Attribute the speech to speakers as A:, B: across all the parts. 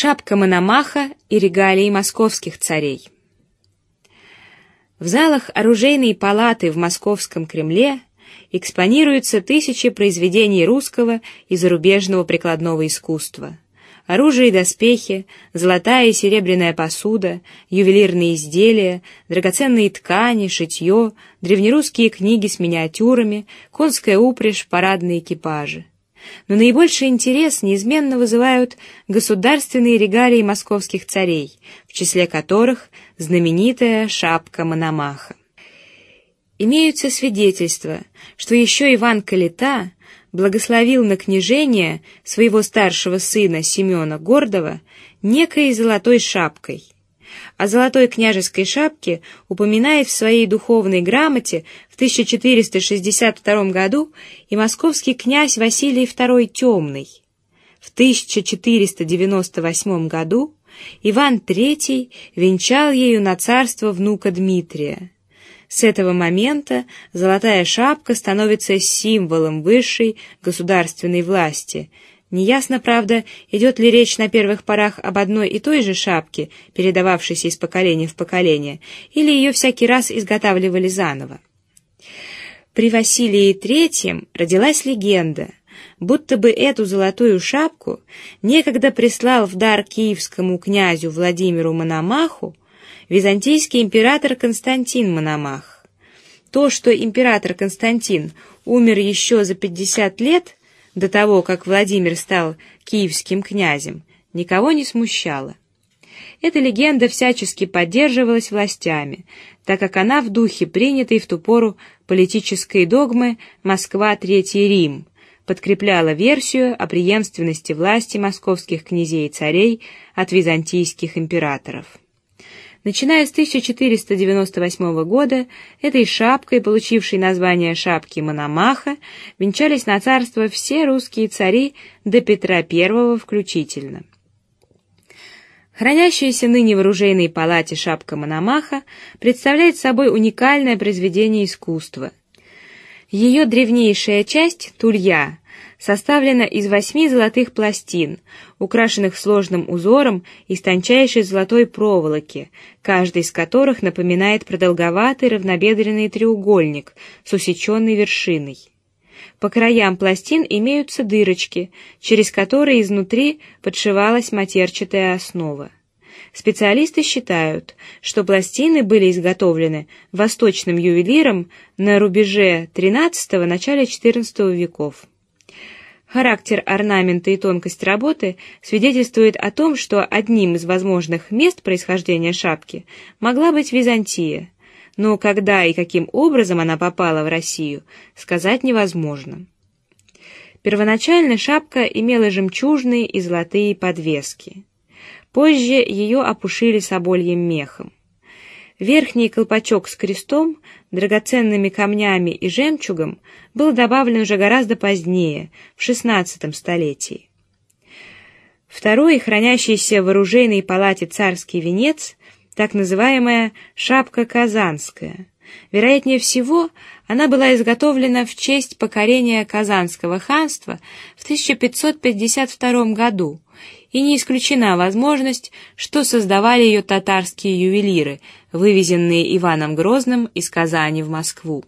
A: Шапка Мономаха и регалии московских царей. В залах оружейной палаты в Московском Кремле экспонируются тысячи произведений русского и зарубежного прикладного искусства. Оружие и доспехи, золотая и серебряная посуда, ювелирные изделия, драгоценные ткани, шитье, древнерусские книги с миниатюрами, конская упряжь, парадные экипажи но наибольший интерес неизменно вызывают государственные регалии московских царей, в числе которых знаменитая шапка Мономаха. Имеются свидетельства, что еще Иван Калита благословил на княжение своего старшего сына Семена Гордова некой золотой шапкой – о золотой княжеской шапке упоминает в своей духовной грамоте в 1462 году и московский князь Василий II Темный. В 1498 году Иван III венчал ею на царство внука Дмитрия. С этого момента золотая шапка становится символом высшей государственной власти, Неясно, правда, идет ли речь на первых порах об одной и той же шапке, передававшейся из поколения в поколение, или ее всякий раз изготавливали заново. При Василии III родилась легенда, будто бы эту золотую шапку некогда прислал в дар киевскому князю Владимиру Мономаху византийский император Константин Мономах. То, что император Константин умер еще за пятьдесят лет до того, как Владимир стал киевским князем, никого не смущало. Эта легенда всячески поддерживалась властями, так как она в духе принятой в ту пору политической догмы Москва Третий Рим подкрепляла версию о преемственности власти московских князей и царей от византийских императоров. Начиная с 1498 года этой шапкой, получившей название шапки Мономаха, венчались на царство все русские цари до Петра I включительно. Хранящаяся ныне в оружейной палате шапка Мономаха представляет собой уникальное произведение искусства. Ее древнейшая часть тулья составлена из восьми золотых пластин, украшенных сложным узором из тончайшей золотой проволоки, каждый из которых напоминает продолговатый равнобедренный треугольник с усеченной вершиной. По краям пластин имеются дырочки, через которые изнутри подшивалась матерчатая основа. Специалисты считают, что пластины были изготовлены восточным ювелиром на рубеже XIII – начале XIV веков. Характер орнамента и тонкость работы свидетельствуют о том, что одним из возможных мест происхождения шапки могла быть Византия, но когда и каким образом она попала в Россию, сказать невозможно. Первоначально шапка имела жемчужные и золотые подвески. Позже ее опушили собольем мехом. Верхний колпачок с крестом, драгоценными камнями и жемчугом был добавлен уже гораздо позднее, в XVI столетии. Второй, хранящийся в оружейной палате царский венец, так называемая шапка казанская. Вероятнее всего, она была изготовлена в честь покорения Казанского ханства в 1552 году и не исключена возможность, что создавали ее татарские ювелиры, вывезенные Иваном Грозным из Казани в Москву.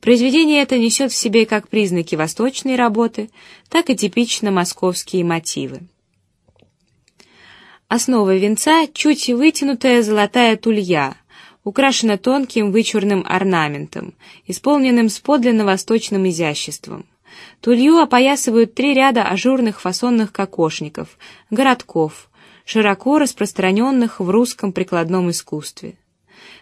A: Произведение это несет в себе как признаки восточной работы, так и типично московские мотивы. Основа венца чуть вытянутая золотая тулья, украшена тонким вычурным орнаментом, исполненным с подлинно восточным изяществом. Тулью опоясывают три ряда ажурных фасонных кокошников, городков, широко распространенных в русском прикладном искусстве.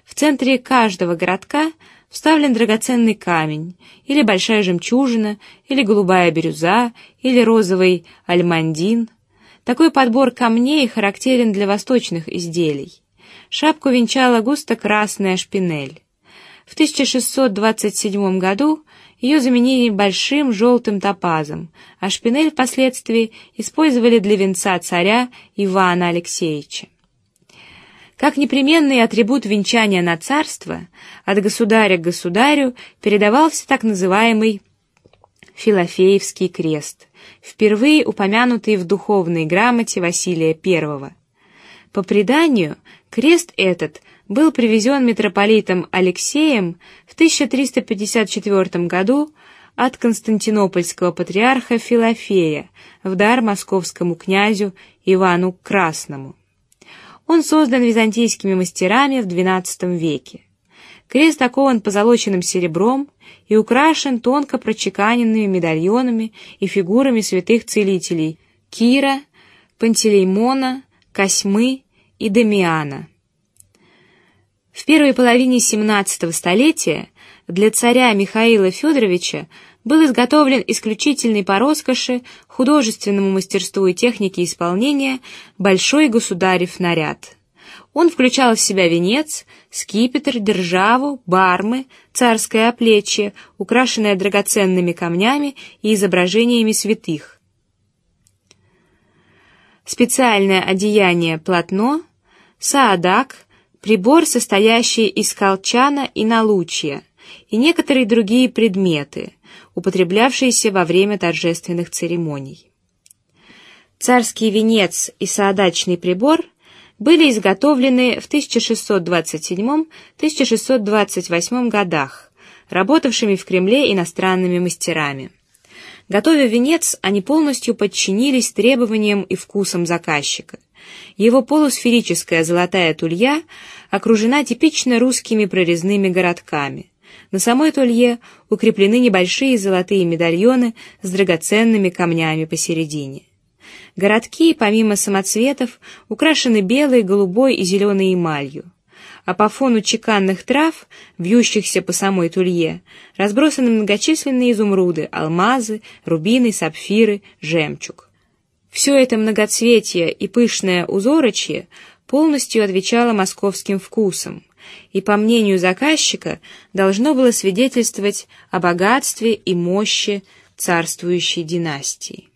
A: В центре каждого городка вставлен драгоценный камень, или большая жемчужина, или голубая бирюза, или розовый альмандин. Такой подбор камней характерен для восточных изделий. Шапку венчала густо красная шпинель. В 1627 году ее заменили большим желтым топазом, а шпинель впоследствии использовали для венца царя Ивана Алексеевича. Как непременный атрибут венчания на царство, от государя к государю передавался так называемый Филофеевский крест, впервые упомянутый в духовной грамоте Василия I. По преданию, крест этот был привезен митрополитом Алексеем в 1354 году от константинопольского патриарха Филофея в дар московскому князю Ивану Красному. Он создан византийскими мастерами в XII веке. Крест окован позолоченным серебром и украшен тонко прочеканенными медальонами и фигурами святых целителей Кира, Пантелеймона, Косьмы и Демиана. В первой половине XVII столетия для царя Михаила Федоровича был изготовлен исключительный по роскоши, художественному мастерству и технике исполнения большой государев наряд. Он включал в себя венец, скипетр, державу, бармы, царское оплечье, украшенное драгоценными камнями и изображениями святых. Специальное одеяние платно, саадак, прибор, состоящий из колчана и налучья, и некоторые другие предметы, употреблявшиеся во время торжественных церемоний. Царский венец и саадачный прибор были изготовлены в 1627-1628 годах работавшими в Кремле иностранными мастерами. Готовя венец, они полностью подчинились требованиям и вкусам заказчика. Его полусферическая золотая тулья окружена типично русскими прорезными городками. На самой тулье укреплены небольшие золотые медальоны с драгоценными камнями посередине. Городки, помимо самоцветов, украшены белой, голубой и зеленой эмалью, а по фону чеканных трав, вьющихся по самой тулье, разбросаны многочисленные изумруды, алмазы, рубины, сапфиры, жемчуг. Все это многоцветие и пышное узорочье полностью отвечало московским вкусам, и, по мнению заказчика, должно было свидетельствовать о богатстве и мощи царствующей династии.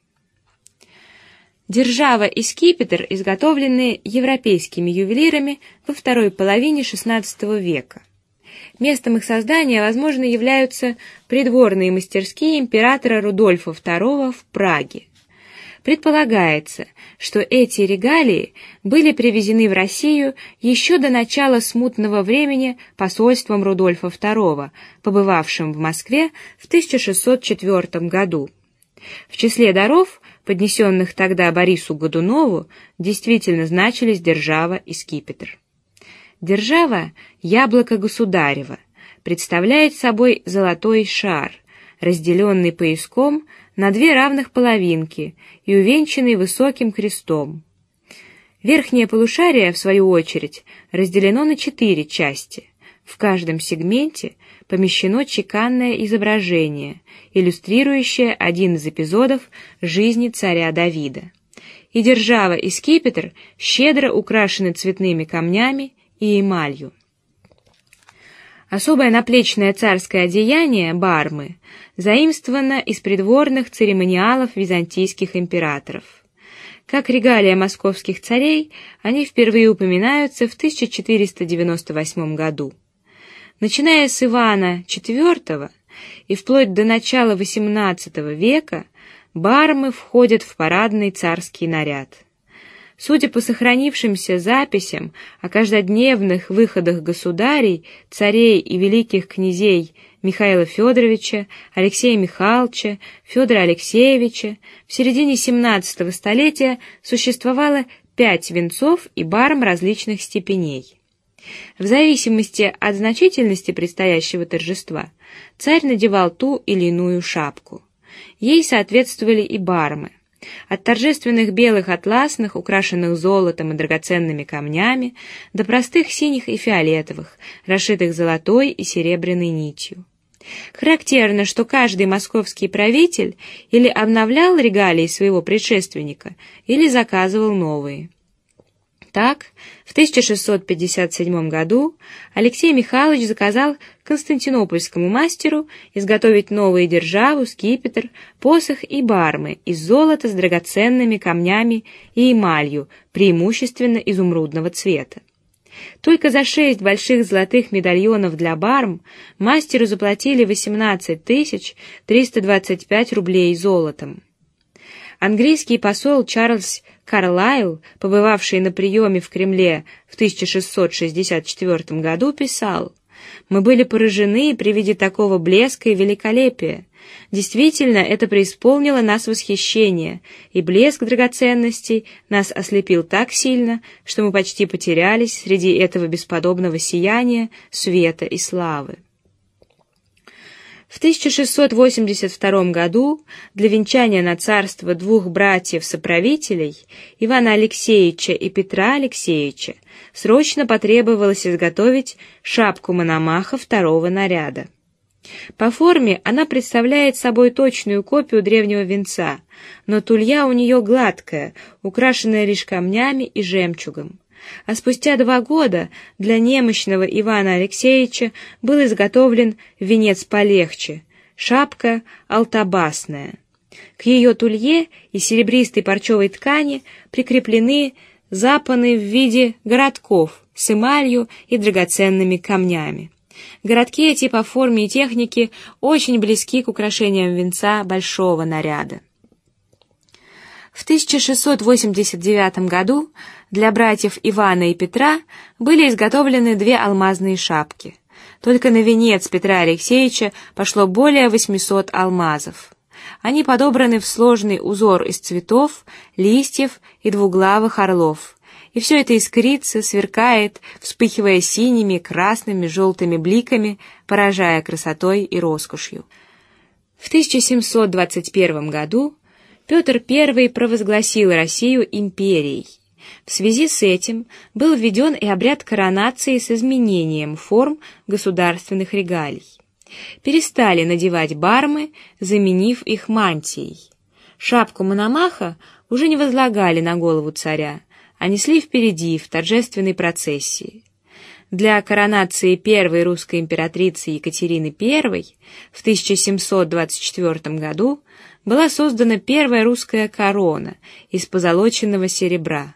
A: Держава и скипетр изготовлены европейскими ювелирами во второй половине XVI века. Местом их создания, возможно, являются придворные мастерские императора Рудольфа II в Праге. Предполагается, что эти регалии были привезены в Россию еще до начала смутного времени посольством Рудольфа II, побывавшим в Москве в 1604 году. В числе даров поднесенных тогда Борису Годунову, действительно значились держава и скипетр. Держава яблоко государева представляет собой золотой шар, разделенный пояском на две равных половинки и увенчанный высоким крестом. Верхнее полушарие, в свою очередь, разделено на четыре части. В каждом сегменте помещено чеканное изображение, иллюстрирующее один из эпизодов жизни царя Давида. И держава и скипетр щедро украшены цветными камнями и эмалью. Особое наплечное царское одеяние бармы заимствовано из придворных церемониалов византийских императоров. Как регалия московских царей, они впервые упоминаются в 1498 году. Начиная с Ивана IV и вплоть до начала XVIII века бармы входят в парадный царский наряд. Судя по сохранившимся записям о каждодневных выходах государей, царей и великих князей Михаила Федоровича, Алексея Михайловича, Федора Алексеевича, в середине XVII столетия существовало пять венцов и барм различных степеней. В зависимости от значительности предстоящего торжества царь надевал ту или иную шапку. Ей соответствовали и бармы. От торжественных белых атласных, украшенных золотом и драгоценными камнями, до простых синих и фиолетовых, расшитых золотой и серебряной нитью. Характерно, что каждый московский правитель или обновлял регалии своего предшественника, или заказывал новые. Так, в 1657 году Алексей Михайлович заказал константинопольскому мастеру изготовить новые державу, скипетр, посох и бармы из золота с драгоценными камнями и эмалью, преимущественно изумрудного цвета. Только за шесть больших золотых медальонов для барм мастеру заплатили 18 тысяч 325 рублей золотом. Английский посол Чарльз Карлайл, побывавший на приеме в Кремле в 1664 году, писал: "Мы были поражены при виде такого блеска и великолепия. Действительно, это преисполнило нас восхищение, и блеск драгоценностей нас ослепил так сильно, что мы почти потерялись среди этого бесподобного сияния, света и славы. В 1682 году для венчания на царство двух братьев-соправителей Ивана Алексеевича и Петра Алексеевича срочно потребовалось изготовить шапку Мономаха второго наряда. По форме она представляет собой точную копию древнего венца, но тулья у нее гладкая, украшенная лишь камнями и жемчугом. А спустя два года для немощного Ивана Алексеевича был изготовлен венец полегче, шапка алтабасная. К ее тулье и серебристой парчевой ткани прикреплены запаны в виде городков с эмалью и драгоценными камнями. Городки эти по форме и технике очень близки к украшениям венца большого наряда. В 1689 году для братьев Ивана и Петра были изготовлены две алмазные шапки. Только на венец Петра Алексеевича пошло более 800 алмазов. Они подобраны в сложный узор из цветов, листьев и двуглавых орлов и все это искрится, сверкает, вспыхивая синими, красными, желтыми бликами, поражая красотой и роскошью. В 1721 году Петр I провозгласил Россию империей. В связи с этим был введен и обряд коронации с изменением форм государственных регалий. Перестали надевать бармы, заменив их мантией. Шапку Мономаха уже не возлагали на голову царя, а несли впереди в торжественной процессии. Для коронации первой русской императрицы Екатерины I в 1724 году была создана первая русская корона из позолоченного серебра,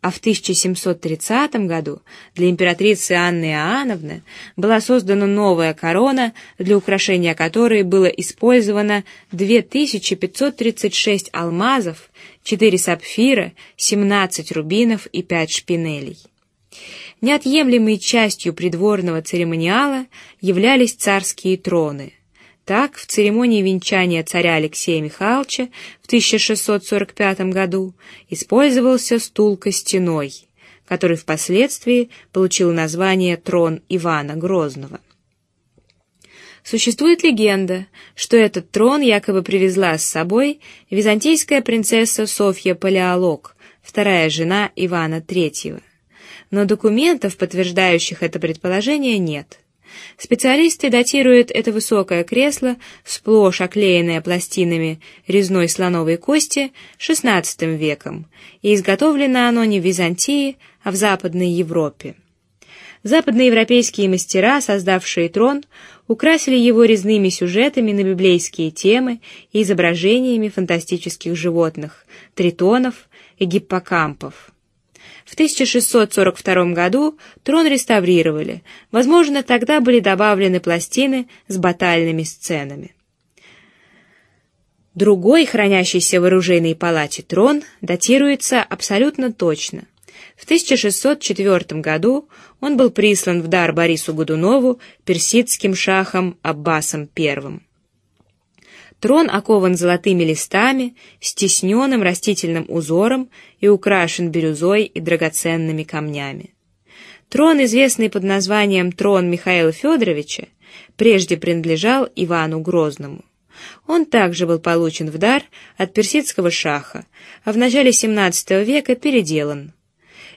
A: а в 1730 году для императрицы Анны Иоанновны была создана новая корона, для украшения которой было использовано 2536 алмазов, 4 сапфира, 17 рубинов и 5 шпинелей. Неотъемлемой частью придворного церемониала являлись царские троны. Так, в церемонии венчания царя Алексея Михайловича в 1645 году использовался стул костяной, который впоследствии получил название трон Ивана Грозного. Существует легенда, что этот трон якобы привезла с собой византийская принцесса Софья Палеолог, вторая жена Ивана III. Но документов, подтверждающих это предположение, нет. Специалисты датируют это высокое кресло, сплошь оклеенное пластинами резной слоновой кости, XVI веком, и изготовлено оно не в Византии, а в Западной Европе. Западноевропейские мастера, создавшие трон, украсили его резными сюжетами на библейские темы и изображениями фантастических животных, тритонов и гиппокампов. В 1642 году трон реставрировали. Возможно, тогда были добавлены пластины с батальными сценами. Другой, хранящийся в оружейной палате трон, датируется абсолютно точно. В 1604 году он был прислан в дар Борису Годунову персидским шахом Аббасом I. Трон окован золотыми листами, с тисненным растительным узором и украшен бирюзой и драгоценными камнями. Трон, известный под названием трон Михаила Федоровича, прежде принадлежал Ивану Грозному. Он также был получен в дар от персидского шаха, а в начале XVII века переделан.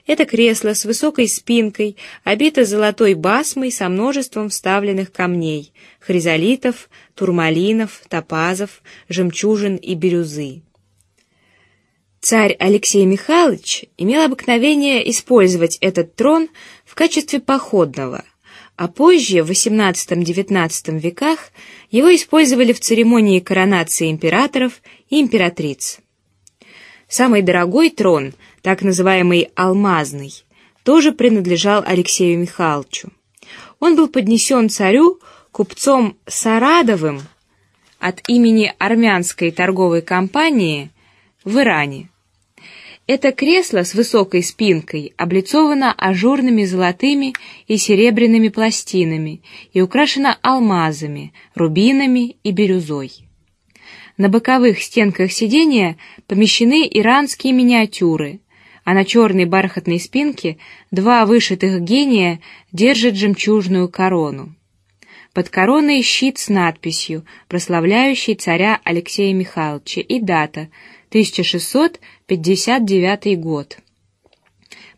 A: Это кресло с высокой спинкой, обито золотой басмой со множеством вставленных камней, хризолитов, турмалинов, топазов, жемчужин и бирюзы. Царь Алексей Михайлович имел обыкновение использовать этот трон в качестве походного, а позже в XVIII-XIX веках его использовали в церемонии коронации императоров и императриц. Самый дорогой трон, так называемый алмазный, тоже принадлежал Алексею Михайловичу. Он был поднесен царю купцом Сарадовым от имени армянской торговой компании в Иране. Это кресло с высокой спинкой облицовано ажурными золотыми и серебряными пластинами и украшено алмазами, рубинами и бирюзой. На боковых стенках сидения помещены иранские миниатюры, а на черной бархатной спинке два вышитых гения держат жемчужную корону. Под короной щит с надписью, прославляющей царя Алексея Михайловича, и дата 1659 год.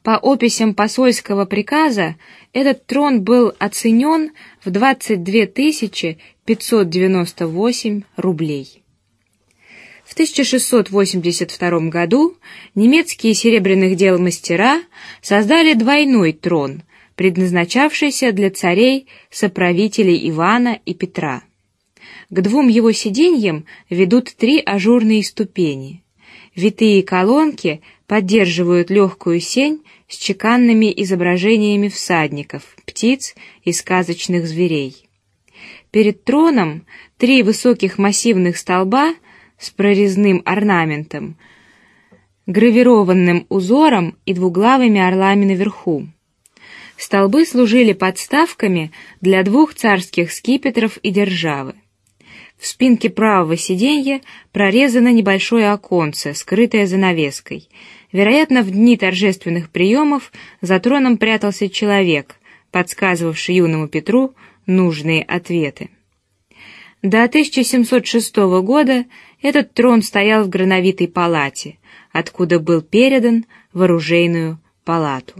A: По описям посольского приказа этот трон был оценен в 22 598 рублей. В 1682 году немецкие серебряных дел мастера создали двойной трон, предназначавшийся для царей соправителей Ивана и Петра. К двум его сиденьям ведут три ажурные ступени. Витые колонки поддерживают легкую сень с чеканными изображениями всадников, птиц и сказочных зверей. Перед троном три высоких массивных столба с прорезным орнаментом, гравированным узором и двуглавыми орлами наверху. Столбы служили подставками для двух царских скипетров и державы. В спинке правого сиденья прорезано небольшое оконце, скрытое занавеской. Вероятно, в дни торжественных приемов за троном прятался человек, подсказывавший юному Петру нужные ответы. До 1706 года этот трон стоял в грановитой палате, откуда был передан в палату.